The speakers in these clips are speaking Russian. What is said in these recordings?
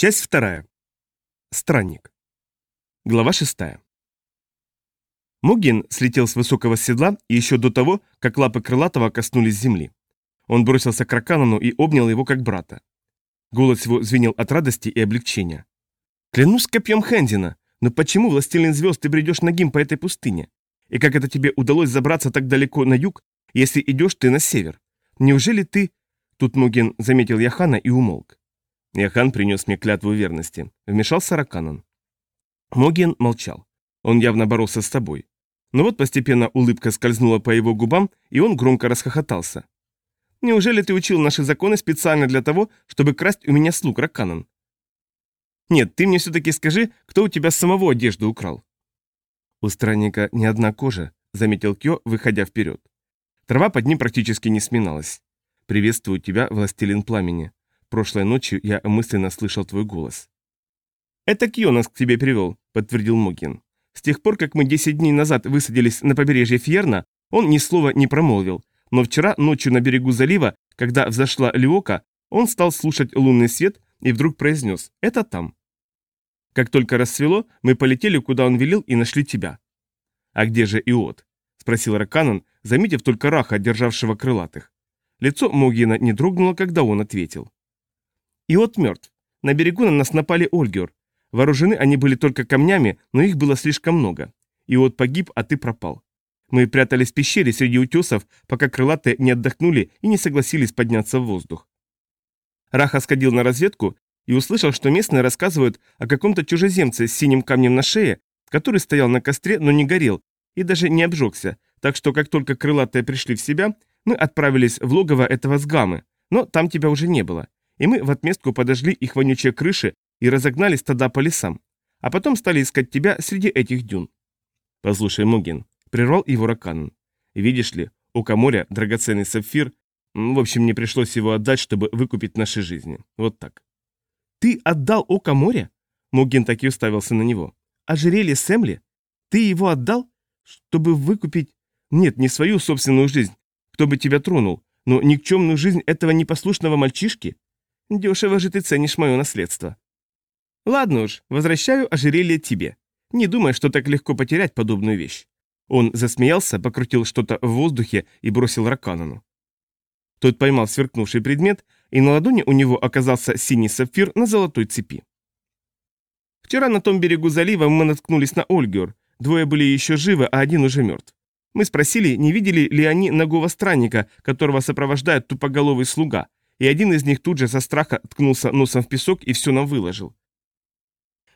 Часть вторая. Странник. Глава шестая. Мугин слетел с высокого седла еще до того, как лапы крылатого коснулись земли. Он бросился к Раканану и обнял его как брата. Голос его звенел от радости и облегчения. «Клянусь копьем Хендина, но почему, властелин звезд, ты бредешь ногим по этой пустыне? И как это тебе удалось забраться так далеко на юг, если идешь ты на север? Неужели ты...» Тут Мугин заметил Яхана и умолк. Яхан принес мне клятву верности. Вмешался Раканан. Могиен молчал. Он явно боролся с собой. Но вот постепенно улыбка скользнула по его губам, и он громко расхохотался. «Неужели ты учил наши законы специально для того, чтобы красть у меня слуг, Раканан?» «Нет, ты мне все-таки скажи, кто у тебя самого одежду украл?» «У странника не одна кожа», — заметил Кё, выходя вперед. Трава под ним практически не сминалась. «Приветствую тебя, властелин пламени. Прошлой ночью я мысленно слышал твой голос. «Это Кьо нас к тебе привел», — подтвердил Мокин. «С тех пор, как мы 10 дней назад высадились на побережье Фьерна, он ни слова не промолвил, но вчера ночью на берегу залива, когда взошла Лиока, он стал слушать лунный свет и вдруг произнес «Это там». Как только рассвело, мы полетели, куда он велел, и нашли тебя. «А где же Иот?» — спросил Раканан, заметив только Раха, державшего крылатых. Лицо Могина не дрогнуло, когда он ответил. Иот мертв. На берегу на нас напали Ольгер. Вооружены они были только камнями, но их было слишком много. Иот погиб, а ты пропал. Мы прятались в пещере среди утесов, пока крылатые не отдохнули и не согласились подняться в воздух. Раха сходил на разведку и услышал, что местные рассказывают о каком-то чужеземце с синим камнем на шее, который стоял на костре, но не горел и даже не обжегся, так что как только крылатые пришли в себя, мы отправились в логово этого сгамы, но там тебя уже не было и мы в отместку подожгли их вонючие крыши и разогнали стада по лесам, а потом стали искать тебя среди этих дюн. Послушай, Мугин, прервал его Раканан. Видишь ли, у Каморя драгоценный сапфир, в общем, мне пришлось его отдать, чтобы выкупить наши жизни. Вот так. Ты отдал Око моря? Мугин так и уставился на него. Ожерелье Сэмли? Ты его отдал, чтобы выкупить... Нет, не свою собственную жизнь, кто бы тебя тронул, но никчемную жизнь этого непослушного мальчишки? Дешево же ты ценишь мое наследство. Ладно уж, возвращаю ожерелье тебе. Не думай, что так легко потерять подобную вещь. Он засмеялся, покрутил что-то в воздухе и бросил Раканану. Тот поймал сверкнувший предмет, и на ладони у него оказался синий сапфир на золотой цепи. Вчера на том берегу залива мы наткнулись на Ольгер. Двое были еще живы, а один уже мертв. Мы спросили, не видели ли они ногого странника, которого сопровождает тупоголовый слуга, и один из них тут же со страха ткнулся носом в песок и все нам выложил.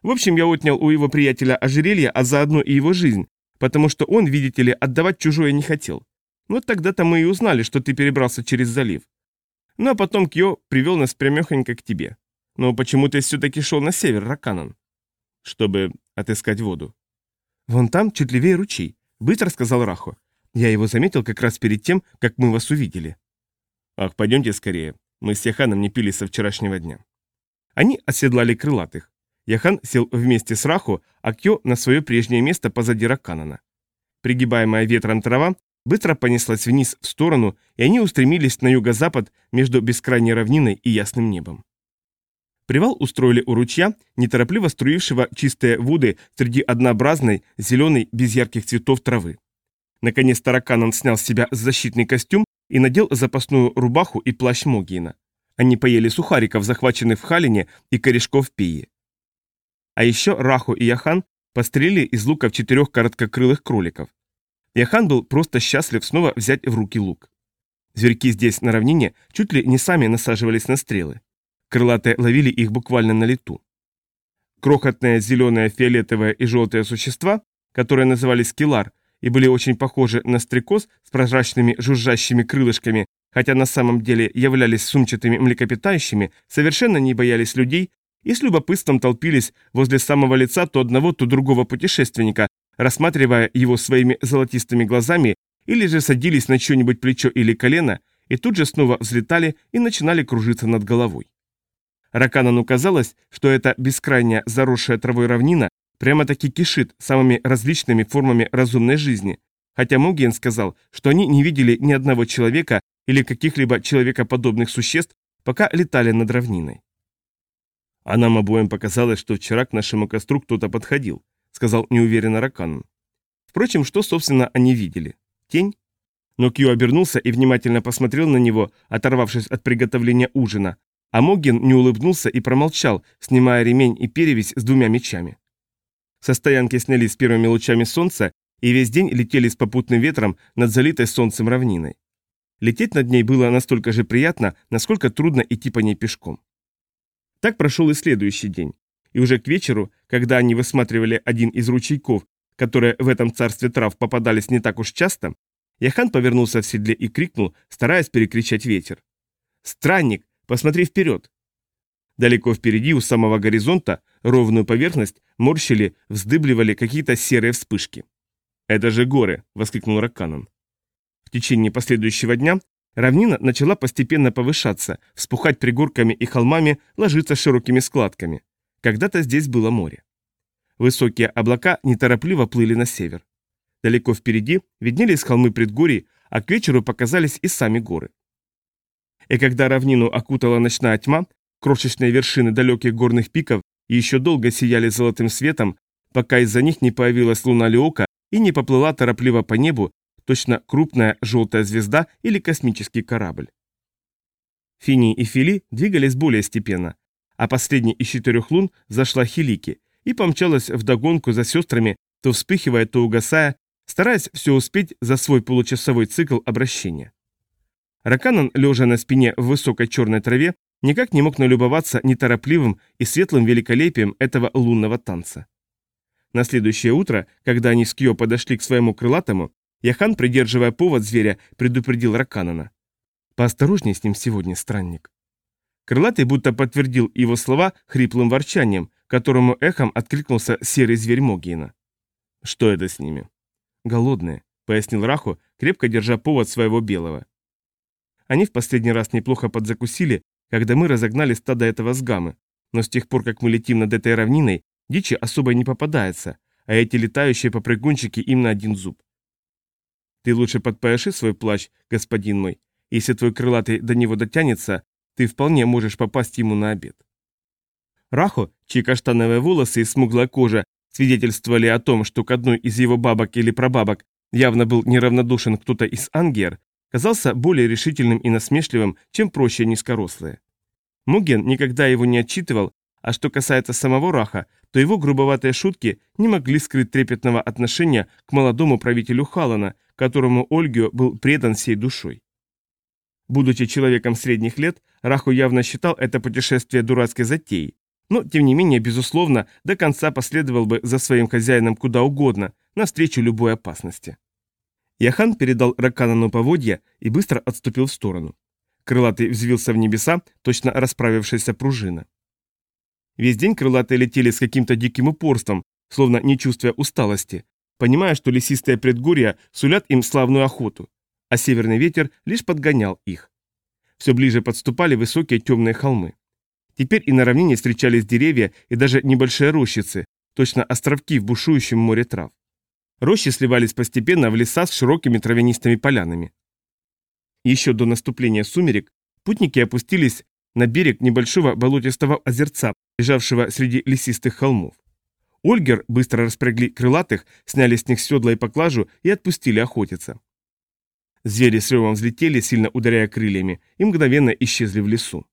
В общем, я отнял у его приятеля ожерелье, а заодно и его жизнь, потому что он, видите ли, отдавать чужое не хотел. Вот тогда-то мы и узнали, что ты перебрался через залив. Ну а потом Кьо привел нас прямехонько к тебе. Но почему ты все-таки шел на север, Раканан? Чтобы отыскать воду. Вон там, чуть левее ручей, быстро сказал Рахо. Я его заметил как раз перед тем, как мы вас увидели. Ах, пойдемте скорее. Мы с Яханом не пили со вчерашнего дня. Они оседлали крылатых. Яхан сел вместе с Раху, а Кьо на свое прежнее место позади Раканана. Пригибаемая ветром трава быстро понеслась вниз в сторону, и они устремились на юго-запад между бескрайней равниной и ясным небом. Привал устроили у ручья, неторопливо струившего чистые воды среди однообразной, зеленой, без ярких цветов травы. Наконец Тараканан снял с себя защитный костюм и надел запасную рубаху и плащ Могиена. Они поели сухариков, захваченных в Халине, и корешков пии. А еще Раху и Яхан пострелили из луков четырех короткокрылых кроликов. Яхан был просто счастлив снова взять в руки лук. Зверьки здесь, на равнине, чуть ли не сами насаживались на стрелы. Крылатые ловили их буквально на лету. Крохотные зеленые, фиолетовые и желтые существа, которые назывались килар, и были очень похожи на стрекоз с прозрачными жужжащими крылышками, хотя на самом деле являлись сумчатыми млекопитающими, совершенно не боялись людей и с любопытством толпились возле самого лица то одного, то другого путешественника, рассматривая его своими золотистыми глазами, или же садились на чье-нибудь плечо или колено, и тут же снова взлетали и начинали кружиться над головой. Раканану казалось, что эта бескрайняя заросшая травой равнина прямо-таки кишит самыми различными формами разумной жизни, хотя Муген сказал, что они не видели ни одного человека или каких-либо человекоподобных существ, пока летали над равниной. «А нам обоим показалось, что вчера к нашему костру кто-то подходил», — сказал неуверенно Ракан. Впрочем, что, собственно, они видели? Тень? Но Кью обернулся и внимательно посмотрел на него, оторвавшись от приготовления ужина, а Могин не улыбнулся и промолчал, снимая ремень и перевязь с двумя мечами. Со стоянки снялись с первыми лучами солнца и весь день летели с попутным ветром над залитой солнцем равниной. Лететь над ней было настолько же приятно, насколько трудно идти по ней пешком. Так прошел и следующий день. И уже к вечеру, когда они высматривали один из ручейков, которые в этом царстве трав попадались не так уж часто, Яхан повернулся в седле и крикнул, стараясь перекричать ветер. «Странник, посмотри вперед!» Далеко впереди, у самого горизонта, ровную поверхность морщили, вздыбливали какие-то серые вспышки. «Это же горы!» — воскликнул Раканон. В течение последующего дня равнина начала постепенно повышаться, вспухать пригорками и холмами, ложиться широкими складками. Когда-то здесь было море. Высокие облака неторопливо плыли на север. Далеко впереди виднелись холмы предгорий, а к вечеру показались и сами горы. И когда равнину окутала ночная тьма, крошечные вершины далеких горных пиков еще долго сияли золотым светом, пока из-за них не появилась луна Леока и не поплыла торопливо по небу, точно крупная желтая звезда или космический корабль. Фини и Фили двигались более степенно, а последний из четырех лун зашла Хилики и помчалась вдогонку за сестрами, то вспыхивая, то угасая, стараясь все успеть за свой получасовой цикл обращения. Раканан, лежа на спине в высокой черной траве, никак не мог налюбоваться неторопливым и светлым великолепием этого лунного танца. На следующее утро, когда они с Кьо подошли к своему крылатому, Яхан, придерживая повод зверя, предупредил Раканана. «Поосторожней с ним сегодня, странник». Крылатый будто подтвердил его слова хриплым ворчанием, которому эхом откликнулся серый зверь Могиена. «Что это с ними?» «Голодные», — пояснил Раху, крепко держа повод своего белого. Они в последний раз неплохо подзакусили, когда мы разогнали стадо этого сгамы, но с тех пор, как мы летим над этой равниной, дичи особо не попадается, а эти летающие попрыгунчики им на один зуб. Ты лучше подпояши свой плащ, господин мой. Если твой крылатый до него дотянется, ты вполне можешь попасть ему на обед. Рахо, чьи каштановые волосы и смуглая кожа свидетельствовали о том, что к одной из его бабок или прабабок явно был неравнодушен кто-то из ангер, казался более решительным и насмешливым, чем прочие низкорослые. Муген никогда его не отчитывал, а что касается самого Раха, то его грубоватые шутки не могли скрыть трепетного отношения к молодому правителю Халана, которому Ольгио был предан всей душой. Будучи человеком средних лет, Раху явно считал это путешествие дурацкой затеей, но, тем не менее, безусловно, до конца последовал бы за своим хозяином куда угодно, навстречу любой опасности. Яхан передал Раканану поводья и быстро отступил в сторону. Крылатый взвился в небеса, точно расправившаяся пружина. Весь день крылатые летели с каким-то диким упорством, словно не чувствуя усталости, понимая, что лесистые предгорья сулят им славную охоту, а северный ветер лишь подгонял их. Все ближе подступали высокие темные холмы. Теперь и на равнине встречались деревья и даже небольшие рощицы, точно островки в бушующем море трав. Рощи сливались постепенно в леса с широкими травянистыми полянами. Еще до наступления сумерек путники опустились на берег небольшого болотистого озерца, лежавшего среди лесистых холмов. Ольгер быстро распрягли крылатых, сняли с них седла и поклажу и отпустили охотиться. Звери с ревом взлетели, сильно ударяя крыльями, и мгновенно исчезли в лесу.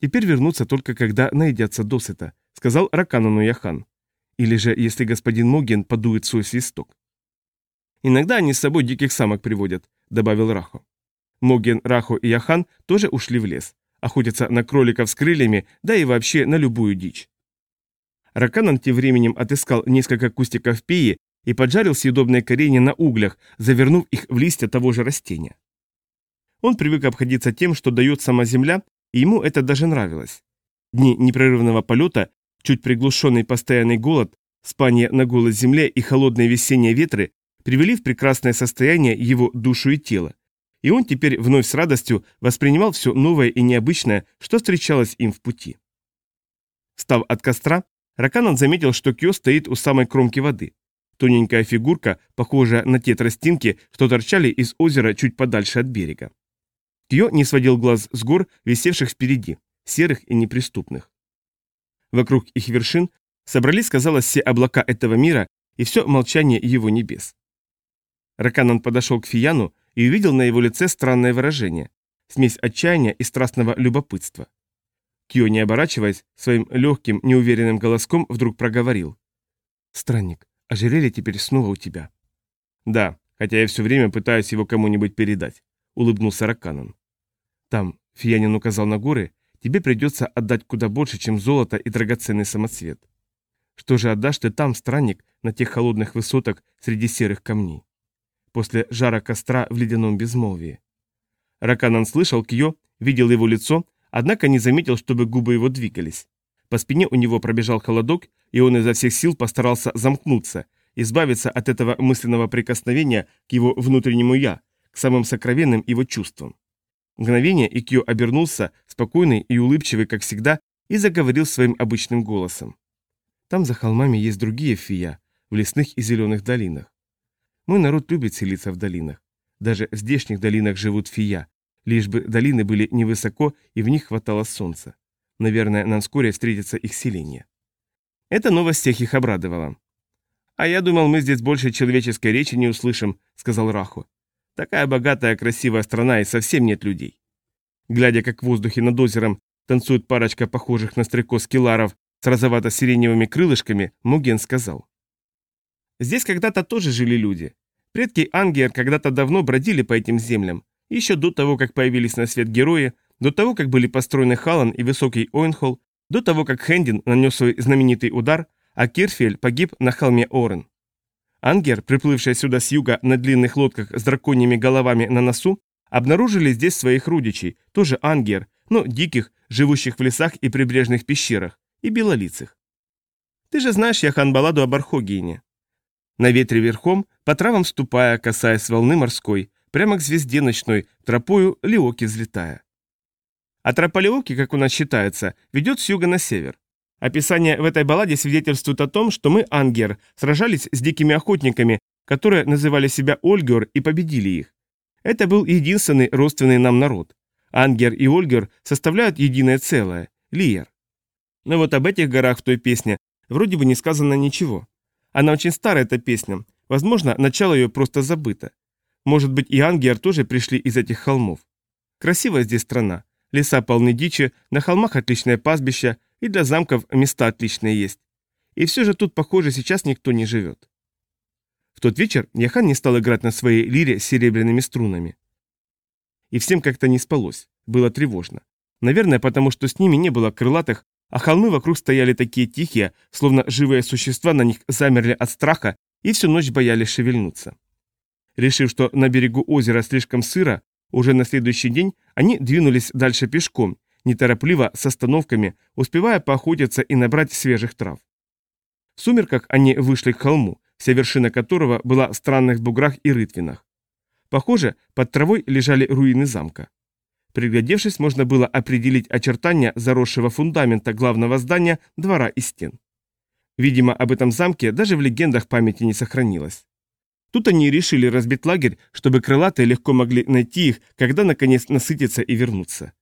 Теперь вернуться только когда наедятся досыта, сказал Раканану Яхан. Или же, если господин Моген подует свой свисток. Иногда они с собой диких самок приводят, добавил Рахо. Моген, Рахо и Яхан тоже ушли в лес, охотятся на кроликов с крыльями, да и вообще на любую дичь. Раканан тем временем отыскал несколько кустиков пеи и поджарил съедобные коренья на углях, завернув их в листья того же растения. Он привык обходиться тем, что дает сама земля, и ему это даже нравилось. Дни непрерывного полета, чуть приглушенный постоянный голод, спание на голой земле и холодные весенние ветры привели в прекрасное состояние его душу и тело, и он теперь вновь с радостью воспринимал все новое и необычное, что встречалось им в пути. Став от костра, Раканан заметил, что Кё стоит у самой кромки воды. Тоненькая фигурка, похожая на те тростинки, что торчали из озера чуть подальше от берега. Кьо не сводил глаз с гор, висевших впереди, серых и неприступных. Вокруг их вершин собрались, казалось, все облака этого мира и все молчание его небес. Раканан подошел к Фияну и увидел на его лице странное выражение, смесь отчаяния и страстного любопытства. Кьо, не оборачиваясь, своим легким, неуверенным голоском вдруг проговорил. «Странник, ожерелье теперь снова у тебя». «Да, хотя я все время пытаюсь его кому-нибудь передать», — улыбнулся Раканан. «Там», — Фиянин указал на горы, — «тебе придется отдать куда больше, чем золото и драгоценный самоцвет. Что же отдашь ты там, странник, на тех холодных высотах среди серых камней?» После жара костра в ледяном безмолвии. Раканан слышал Кьо, видел его лицо, однако не заметил, чтобы губы его двигались. По спине у него пробежал холодок, и он изо всех сил постарался замкнуться, избавиться от этого мысленного прикосновения к его внутреннему «я», к самым сокровенным его чувствам. Мгновение Икьо обернулся, спокойный и улыбчивый, как всегда, и заговорил своим обычным голосом. «Там за холмами есть другие фия, в лесных и зеленых долинах. Мой народ любит селиться в долинах. Даже в здешних долинах живут фия, лишь бы долины были невысоко и в них хватало солнца. Наверное, нам вскоре встретится их селение. Эта новость всех их обрадовала. «А я думал, мы здесь больше человеческой речи не услышим», — сказал Раху. «Такая богатая, красивая страна, и совсем нет людей». Глядя, как в воздухе над озером танцует парочка похожих на стрекоз киларов с розовато-сиреневыми крылышками, Муген сказал. Здесь когда-то тоже жили люди. Предки Ангер когда-то давно бродили по этим землям, еще до того, как появились на свет герои, до того, как были построены Халан и высокий Ойнхолл, до того, как Хендин нанес свой знаменитый удар, а Кирфель погиб на холме Орен. Ангер, приплывшая сюда с юга на длинных лодках с драконьими головами на носу, обнаружили здесь своих родичей, тоже ангер, но диких, живущих в лесах и прибрежных пещерах, и белолицых. Ты же знаешь Яхан Баладу об Архогине. На ветре верхом, по травам ступая, касаясь волны морской, прямо к звезде ночной, тропою Лиоки взлетая. А тропа Лиоки, как у нас считается, ведет с юга на север. Описание в этой балладе свидетельствует о том, что мы, Ангер, сражались с дикими охотниками, которые называли себя Ольгер и победили их. Это был единственный родственный нам народ. Ангер и Ольгер составляют единое целое – Лиер. Но вот об этих горах в той песне вроде бы не сказано ничего. Она очень старая, эта песня. Возможно, начало ее просто забыто. Может быть, и ангер тоже пришли из этих холмов. Красивая здесь страна. Леса полны дичи, на холмах отличное пастбище, и для замков места отличные есть. И все же тут, похоже, сейчас никто не живет. В тот вечер Яхан не стал играть на своей лире с серебряными струнами. И всем как-то не спалось, было тревожно. Наверное, потому что с ними не было крылатых, а холмы вокруг стояли такие тихие, словно живые существа на них замерли от страха и всю ночь боялись шевельнуться. Решив, что на берегу озера слишком сыро, уже на следующий день они двинулись дальше пешком, неторопливо, с остановками, успевая поохотиться и набрать свежих трав. В сумерках они вышли к холму, вся вершина которого была в странных буграх и рытвинах. Похоже, под травой лежали руины замка. Приглядевшись, можно было определить очертания заросшего фундамента главного здания, двора и стен. Видимо, об этом замке даже в легендах памяти не сохранилось. Тут они решили разбить лагерь, чтобы крылатые легко могли найти их, когда наконец насытятся и вернутся.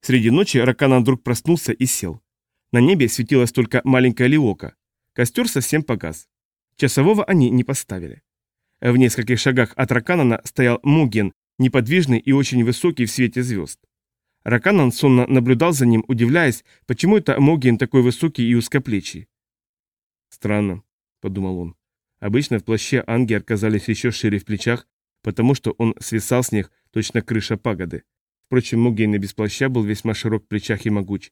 Среди ночи Ракана вдруг проснулся и сел. На небе светилась только маленькая лиока. Костер совсем погас. Часового они не поставили. В нескольких шагах от Раканана стоял Муген неподвижный и очень высокий в свете звезд. Раканан сонно наблюдал за ним, удивляясь, почему это Могин такой высокий и узкоплечий. «Странно», — подумал он. Обычно в плаще анги оказались еще шире в плечах, потому что он свисал с них, точно крыша пагоды. Впрочем, Могин и без плаща был весьма широк в плечах и могуч.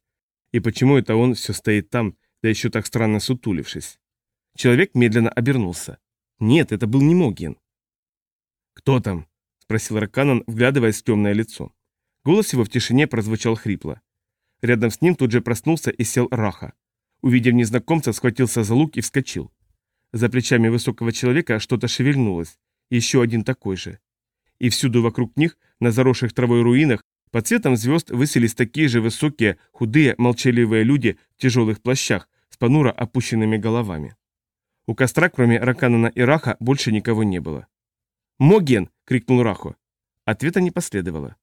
И почему это он все стоит там, да еще так странно сутулившись? Человек медленно обернулся. Нет, это был не Могин. «Кто там?» Спросил Раканан, вглядываясь в темное лицо. Голос его в тишине прозвучал хрипло. Рядом с ним тут же проснулся и сел Раха. Увидев незнакомца, схватился за лук и вскочил. За плечами высокого человека что-то шевельнулось. Еще один такой же. И всюду вокруг них, на заросших травой руинах, под цветом звезд высились такие же высокие, худые, молчаливые люди в тяжелых плащах с понуро опущенными головами. У костра, кроме Раканана и Раха, больше никого не было. «Моген!» — крикнул Рахо. Ответа не последовало.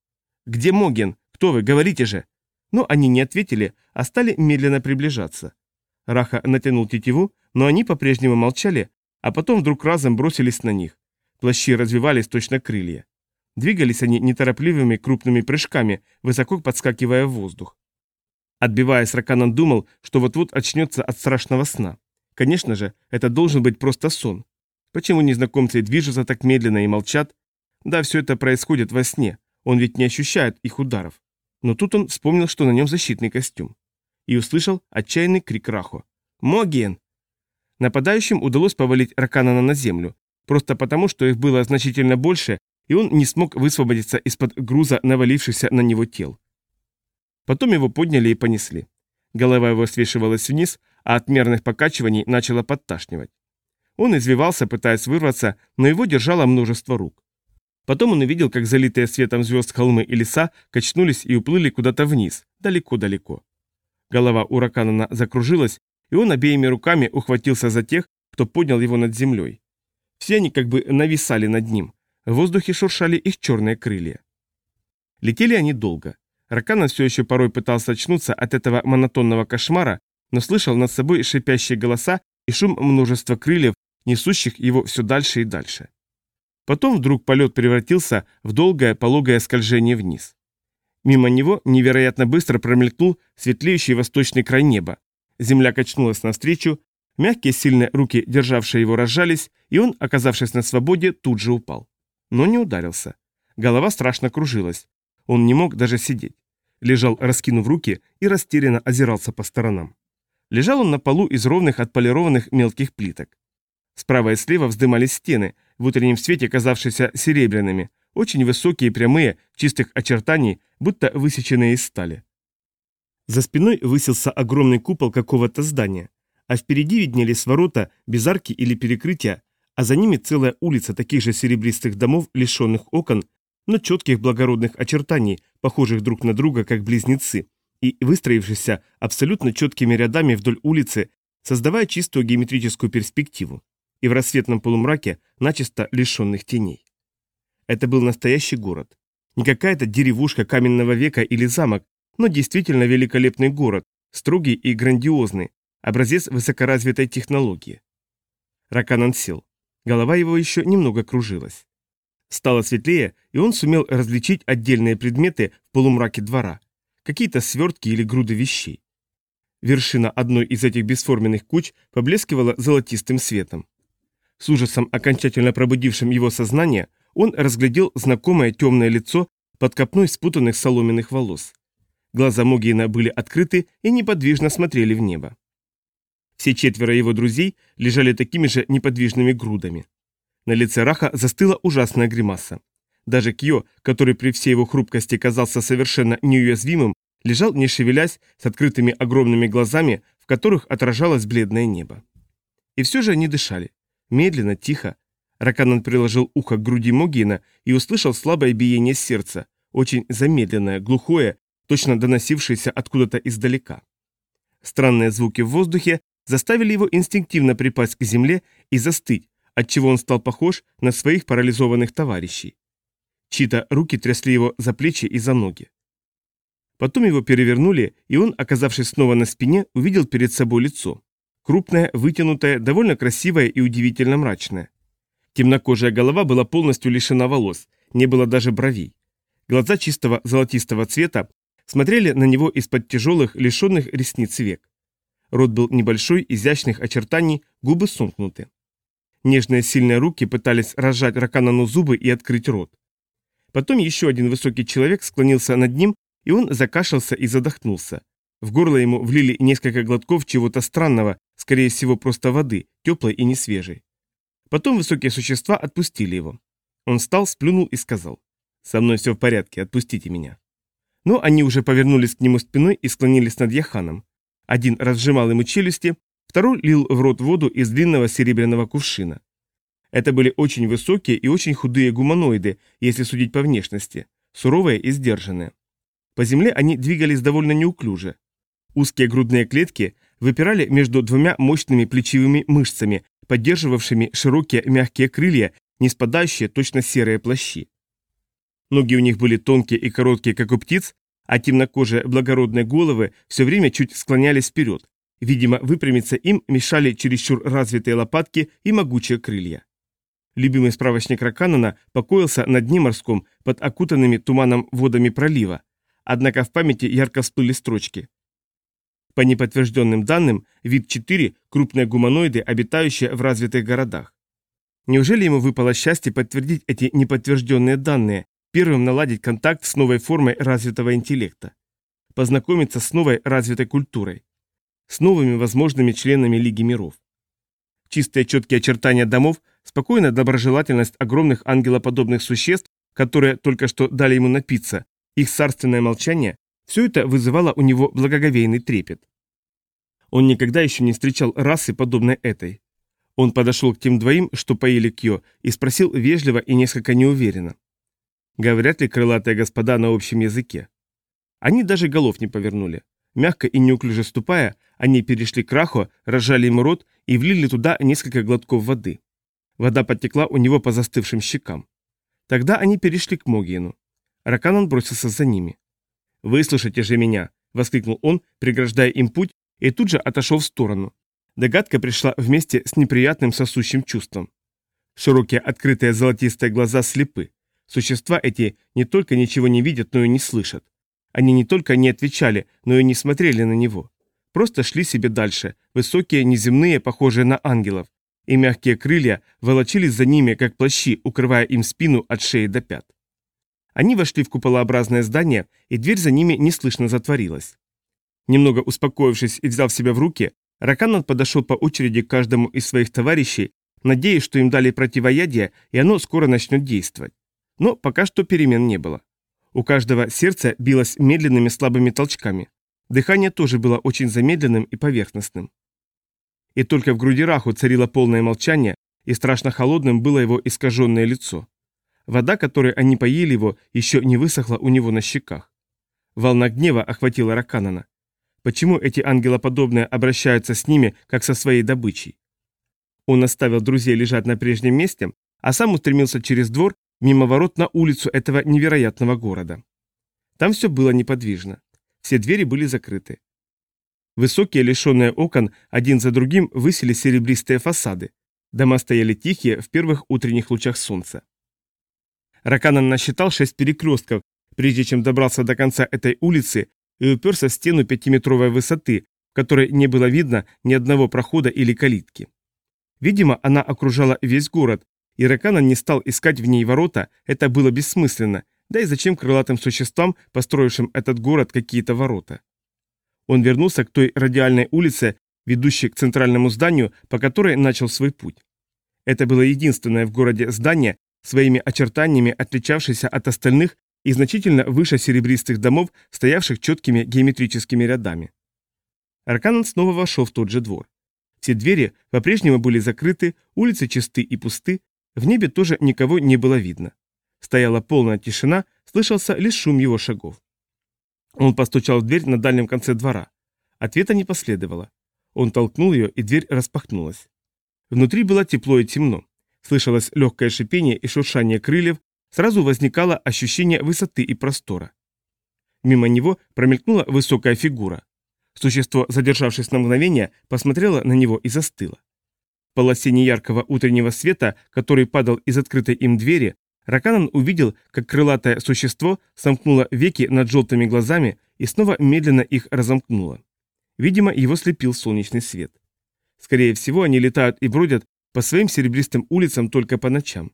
«Где Моген? Кто вы? Говорите же!» Но они не ответили, а стали медленно приближаться. Раха натянул тетиву, но они по-прежнему молчали, а потом вдруг разом бросились на них. Плащи развивались точно крылья. Двигались они неторопливыми крупными прыжками, высоко подскакивая в воздух. Отбиваясь, Раканан думал, что вот-вот очнется от страшного сна. Конечно же, это должен быть просто сон. Почему незнакомцы движутся так медленно и молчат? Да, все это происходит во сне, он ведь не ощущает их ударов. Но тут он вспомнил, что на нем защитный костюм. И услышал отчаянный крик Рахо. «Моген!» Нападающим удалось повалить Раканана на землю, просто потому, что их было значительно больше, и он не смог высвободиться из-под груза навалившихся на него тел. Потом его подняли и понесли. Голова его свешивалась вниз, а от мерных покачиваний начала подташнивать. Он извивался, пытаясь вырваться, но его держало множество рук. Потом он увидел, как залитые светом звезд холмы и леса качнулись и уплыли куда-то вниз, далеко-далеко. Голова у Раканана закружилась, и он обеими руками ухватился за тех, кто поднял его над землей. Все они как бы нависали над ним, в воздухе шуршали их черные крылья. Летели они долго. Раканан все еще порой пытался очнуться от этого монотонного кошмара, но слышал над собой шипящие голоса и шум множества крыльев, несущих его все дальше и дальше. Потом вдруг полет превратился в долгое пологое скольжение вниз. Мимо него невероятно быстро промелькнул светлеющий восточный край неба. Земля качнулась навстречу, мягкие сильные руки, державшие его, разжались, и он, оказавшись на свободе, тут же упал. Но не ударился. Голова страшно кружилась. Он не мог даже сидеть. Лежал, раскинув руки, и растерянно озирался по сторонам. Лежал он на полу из ровных отполированных мелких плиток. Справа и слева вздымались стены, в утреннем свете казавшиеся серебряными, очень высокие прямые, чистых очертаний, будто высеченные из стали. За спиной высился огромный купол какого-то здания, а впереди виднелись ворота без арки или перекрытия, а за ними целая улица таких же серебристых домов, лишенных окон, но четких благородных очертаний, похожих друг на друга, как близнецы, и выстроившихся абсолютно четкими рядами вдоль улицы, создавая чистую геометрическую перспективу, и в рассветном полумраке начисто лишенных теней. Это был настоящий город. Не какая-то деревушка каменного века или замок, но действительно великолепный город, строгий и грандиозный, образец высокоразвитой технологии. Раканан сел. Голова его еще немного кружилась. Стало светлее, и он сумел различить отдельные предметы в полумраке двора, какие-то свертки или груды вещей. Вершина одной из этих бесформенных куч поблескивала золотистым светом. С ужасом, окончательно пробудившим его сознание, он разглядел знакомое темное лицо под копной спутанных соломенных волос. Глаза Могиена были открыты и неподвижно смотрели в небо. Все четверо его друзей лежали такими же неподвижными грудами. На лице Раха застыла ужасная гримаса. Даже Кьо, который при всей его хрупкости казался совершенно неуязвимым, лежал не шевелясь с открытыми огромными глазами, в которых отражалось бледное небо. И все же они дышали. Медленно, тихо. Раканан приложил ухо к груди Могина и услышал слабое биение сердца, очень замедленное, глухое, точно доносившееся откуда-то издалека. Странные звуки в воздухе заставили его инстинктивно припасть к земле и застыть, отчего он стал похож на своих парализованных товарищей. Чьи-то руки трясли его за плечи и за ноги. Потом его перевернули, и он, оказавшись снова на спине, увидел перед собой лицо. Крупное, вытянутое, довольно красивое и удивительно мрачное. Темнокожая голова была полностью лишена волос, не было даже бровей. Глаза чистого золотистого цвета смотрели на него из-под тяжелых, лишенных ресниц век. Рот был небольшой, изящных очертаний, губы сомкнуты. Нежные сильные руки пытались разжать Раканану зубы и открыть рот. Потом еще один высокий человек склонился над ним, и он закашлялся и задохнулся. В горло ему влили несколько глотков чего-то странного, скорее всего просто воды, теплой и несвежей. Потом высокие существа отпустили его. Он встал, сплюнул и сказал, «Со мной все в порядке, отпустите меня». Но они уже повернулись к нему спиной и склонились над Яханом. Один разжимал ему челюсти, Второй лил в рот воду из длинного серебряного кувшина. Это были очень высокие и очень худые гуманоиды, если судить по внешности, суровые и сдержанные. По земле они двигались довольно неуклюже. Узкие грудные клетки выпирали между двумя мощными плечевыми мышцами, поддерживавшими широкие мягкие крылья, не спадающие точно серые плащи. Ноги у них были тонкие и короткие, как у птиц, а темнокожие благородные головы все время чуть склонялись вперед. Видимо, выпрямиться им мешали чересчур развитые лопатки и могучие крылья. Любимый справочник Раканана покоился на дне морском под окутанными туманом водами пролива, однако в памяти ярко всплыли строчки. По неподтвержденным данным, вид 4 – крупные гуманоиды, обитающие в развитых городах. Неужели ему выпало счастье подтвердить эти неподтвержденные данные, первым наладить контакт с новой формой развитого интеллекта? Познакомиться с новой развитой культурой? С новыми возможными членами Лиги миров? Чистые четкие очертания домов, спокойная доброжелательность огромных ангелоподобных существ, которые только что дали ему напиться, их царственное молчание все это вызывало у него благоговейный трепет. Он никогда еще не встречал расы, подобной этой. Он подошел к тем двоим, что поили Кьо, и спросил вежливо и несколько неуверенно. Говорят ли крылатые господа на общем языке? Они даже голов не повернули. Мягко и неуклюже ступая, они перешли к Рахо, разжали ему рот и влили туда несколько глотков воды. Вода потекла у него по застывшим щекам. Тогда они перешли к Могиену. Раканан бросился за ними. «Выслушайте же меня!» — воскликнул он, преграждая им путь, и тут же отошел в сторону. Догадка пришла вместе с неприятным сосущим чувством. Широкие открытые золотистые глаза слепы. Существа эти не только ничего не видят, но и не слышат. Они не только не отвечали, но и не смотрели на него. Просто шли себе дальше, высокие, неземные, похожие на ангелов, и мягкие крылья волочились за ними, как плащи, укрывая им спину от шеи до пят. Они вошли в куполообразное здание, и дверь за ними неслышно затворилась. Немного успокоившись и взяв себя в руки, Раканан подошел по очереди к каждому из своих товарищей, надеясь, что им дали противоядие, и оно скоро начнет действовать. Но пока что перемен не было. У каждого сердце билось медленными слабыми толчками. Дыхание тоже было очень замедленным и поверхностным. И только в груди Раху царило полное молчание, и страшно холодным было его искаженное лицо. Вода, которой они поели его, еще не высохла у него на щеках. Волна гнева охватила Раканана. Почему эти ангелоподобные обращаются с ними, как со своей добычей? Он оставил друзей лежать на прежнем месте, а сам устремился через двор, мимо ворот на улицу этого невероятного города. Там все было неподвижно. Все двери были закрыты. Высокие, лишенные окон, один за другим высели серебристые фасады. Дома стояли тихие в первых утренних лучах солнца. Раканан насчитал шесть перекрестков, прежде чем добрался до конца этой улицы и уперся в стену пятиметровой высоты, в которой не было видно ни одного прохода или калитки. Видимо, она окружала весь город, и Раканан не стал искать в ней ворота, это было бессмысленно, да и зачем крылатым существам, построившим этот город, какие-то ворота? Он вернулся к той радиальной улице, ведущей к центральному зданию, по которой начал свой путь. Это было единственное в городе здание, своими очертаниями отличавшийся от остальных и значительно выше серебристых домов, стоявших четкими геометрическими рядами. Арканан снова вошел в тот же двор. Все двери по-прежнему были закрыты, улицы чисты и пусты, в небе тоже никого не было видно. Стояла полная тишина, слышался лишь шум его шагов. Он постучал в дверь на дальнем конце двора. Ответа не последовало. Он толкнул ее, и дверь распахнулась. Внутри было тепло и темно. Слышалось легкое шипение и шуршание крыльев, сразу возникало ощущение высоты и простора. Мимо него промелькнула высокая фигура. Существо, задержавшись на мгновение, посмотрело на него и застыло. В полосе неяркого утреннего света, который падал из открытой им двери, Раканан увидел, как крылатое существо сомкнуло веки над желтыми глазами и снова медленно их разомкнуло. Видимо, его слепил солнечный свет. Скорее всего, они летают и бродят по своим серебристым улицам только по ночам.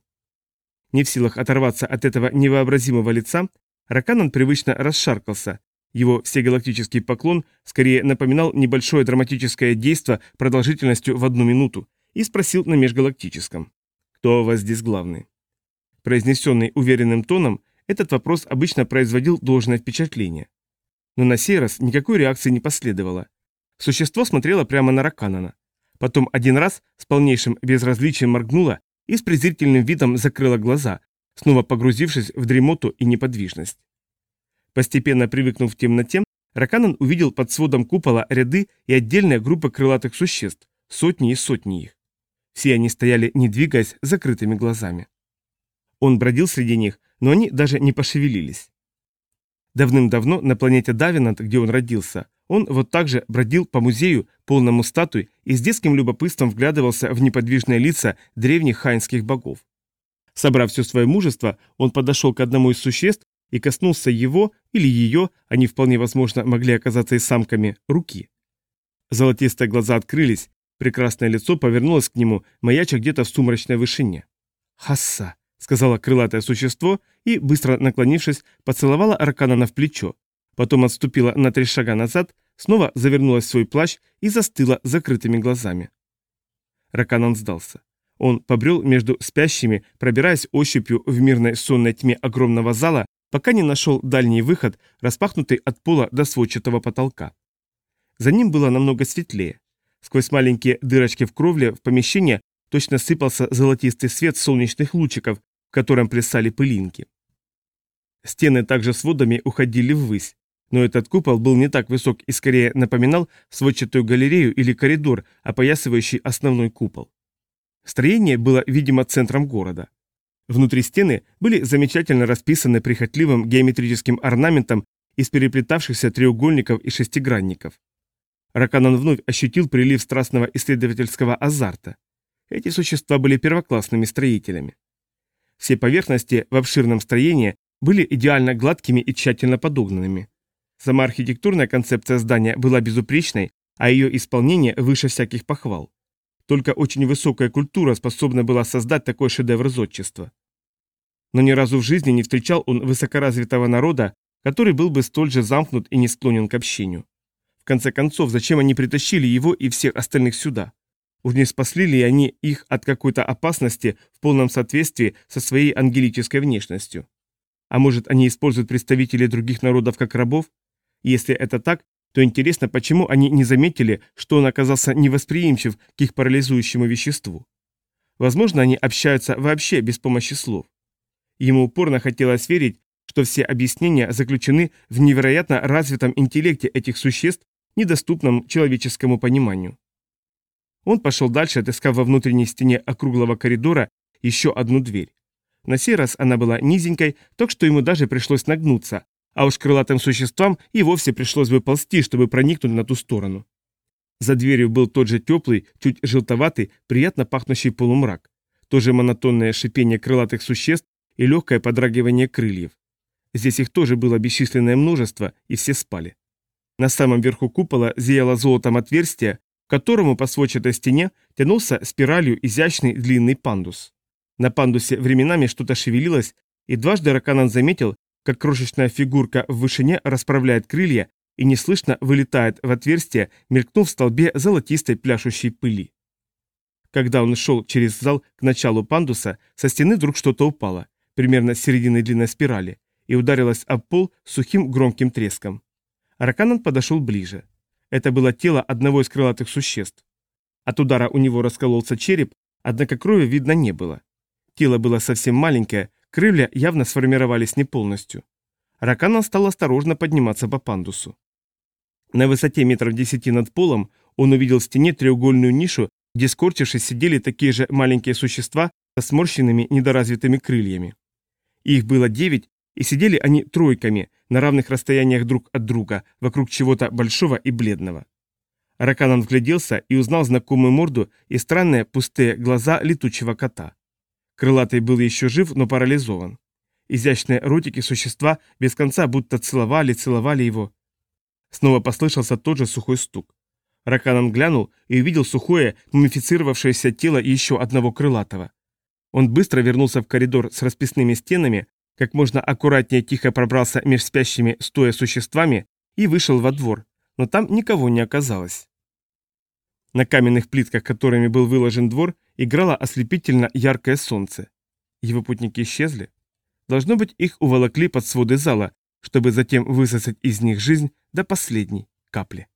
Не в силах оторваться от этого невообразимого лица, Раканан привычно расшаркался. Его всегалактический поклон скорее напоминал небольшое драматическое действо продолжительностью в одну минуту и спросил на межгалактическом. «Кто у вас здесь главный?» Произнесенный уверенным тоном, этот вопрос обычно производил должное впечатление. Но на сей раз никакой реакции не последовало. Существо смотрело прямо на Раканана. Потом один раз с полнейшим безразличием моргнула и с презрительным видом закрыла глаза, снова погрузившись в дремоту и неподвижность. Постепенно привыкнув к темноте, Раканан увидел под сводом купола ряды и отдельные группы крылатых существ, сотни и сотни их. Все они стояли, не двигаясь, закрытыми глазами. Он бродил среди них, но они даже не пошевелились. Давным-давно на планете Давинант, где он родился, он вот так же бродил по музею, полному статуй, и с детским любопытством вглядывался в неподвижные лица древних хайнских богов. Собрав все свое мужество, он подошел к одному из существ и коснулся его или ее, они вполне возможно могли оказаться и самками, руки. Золотистые глаза открылись, прекрасное лицо повернулось к нему, маяча где-то в сумрачной вышине. «Хасса», — сказала крылатое существо и, быстро наклонившись, поцеловала Арканана в плечо, потом отступила на три шага назад, снова завернулась в свой плащ и застыла закрытыми глазами. Раканан сдался. Он побрел между спящими, пробираясь ощупью в мирной сонной тьме огромного зала, пока не нашел дальний выход, распахнутый от пола до сводчатого потолка. За ним было намного светлее. Сквозь маленькие дырочки в кровле в помещение точно сыпался золотистый свет солнечных лучиков, в котором плясали пылинки. Стены также сводами уходили ввысь, но этот купол был не так высок и скорее напоминал сводчатую галерею или коридор, опоясывающий основной купол. Строение было, видимо, центром города. Внутри стены были замечательно расписаны прихотливым геометрическим орнаментом из переплетавшихся треугольников и шестигранников. Раканан вновь ощутил прилив страстного исследовательского азарта. Эти существа были первоклассными строителями. Все поверхности в обширном строении были идеально гладкими и тщательно подогнанными. Сама архитектурная концепция здания была безупречной, а ее исполнение выше всяких похвал. Только очень высокая культура способна была создать такой шедевр зодчества. Но ни разу в жизни не встречал он высокоразвитого народа, который был бы столь же замкнут и не склонен к общению. В конце концов, зачем они притащили его и всех остальных сюда? Уж не спасли ли они их от какой-то опасности в полном соответствии со своей ангелической внешностью? А может, они используют представителей других народов как рабов? Если это так, то интересно, почему они не заметили, что он оказался невосприимчив к их парализующему веществу. Возможно, они общаются вообще без помощи слов. Ему упорно хотелось верить, что все объяснения заключены в невероятно развитом интеллекте этих существ, недоступном человеческому пониманию. Он пошел дальше, отыскав во внутренней стене округлого коридора еще одну дверь. На сей раз она была низенькой, так что ему даже пришлось нагнуться, а уж крылатым существам и вовсе пришлось бы ползти, чтобы проникнуть на ту сторону. За дверью был тот же теплый, чуть желтоватый, приятно пахнущий полумрак, то же монотонное шипение крылатых существ и легкое подрагивание крыльев. Здесь их тоже было бесчисленное множество, и все спали. На самом верху купола зияло золотом отверстие, к которому по сводчатой стене тянулся спиралью изящный длинный пандус. На пандусе временами что-то шевелилось, и дважды Раканан заметил, как крошечная фигурка в вышине расправляет крылья и неслышно вылетает в отверстие, мелькнув в столбе золотистой пляшущей пыли. Когда он шел через зал к началу пандуса, со стены вдруг что-то упало, примерно с середины длинной спирали, и ударилось об пол сухим громким треском. Раканан подошел ближе. Это было тело одного из крылатых существ. От удара у него раскололся череп, однако крови видно не было. Тело было совсем маленькое, Крылья явно сформировались не полностью. Ракана стал осторожно подниматься по пандусу. На высоте метров десяти над полом он увидел в стене треугольную нишу, где скорчившись сидели такие же маленькие существа со сморщенными недоразвитыми крыльями. Их было девять, и сидели они тройками, на равных расстояниях друг от друга, вокруг чего-то большого и бледного. Раканан вгляделся и узнал знакомую морду и странные пустые глаза летучего кота. Крылатый был еще жив, но парализован. Изящные ротики существа без конца будто целовали, целовали его. Снова послышался тот же сухой стук. Раканан глянул и увидел сухое, мумифицировавшееся тело еще одного крылатого. Он быстро вернулся в коридор с расписными стенами, как можно аккуратнее тихо пробрался меж спящими стоя существами и вышел во двор, но там никого не оказалось. На каменных плитках, которыми был выложен двор, играло ослепительно яркое солнце. Его путники исчезли. Должно быть, их уволокли под своды зала, чтобы затем высосать из них жизнь до последней капли.